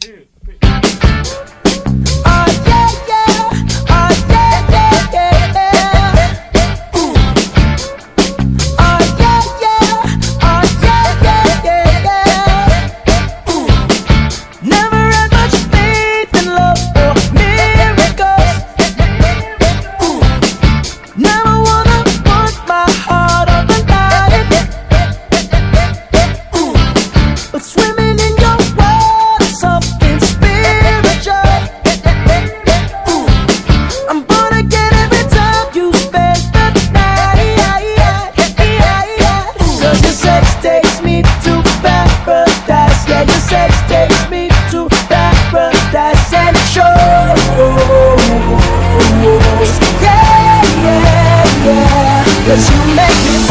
two, Cause you make me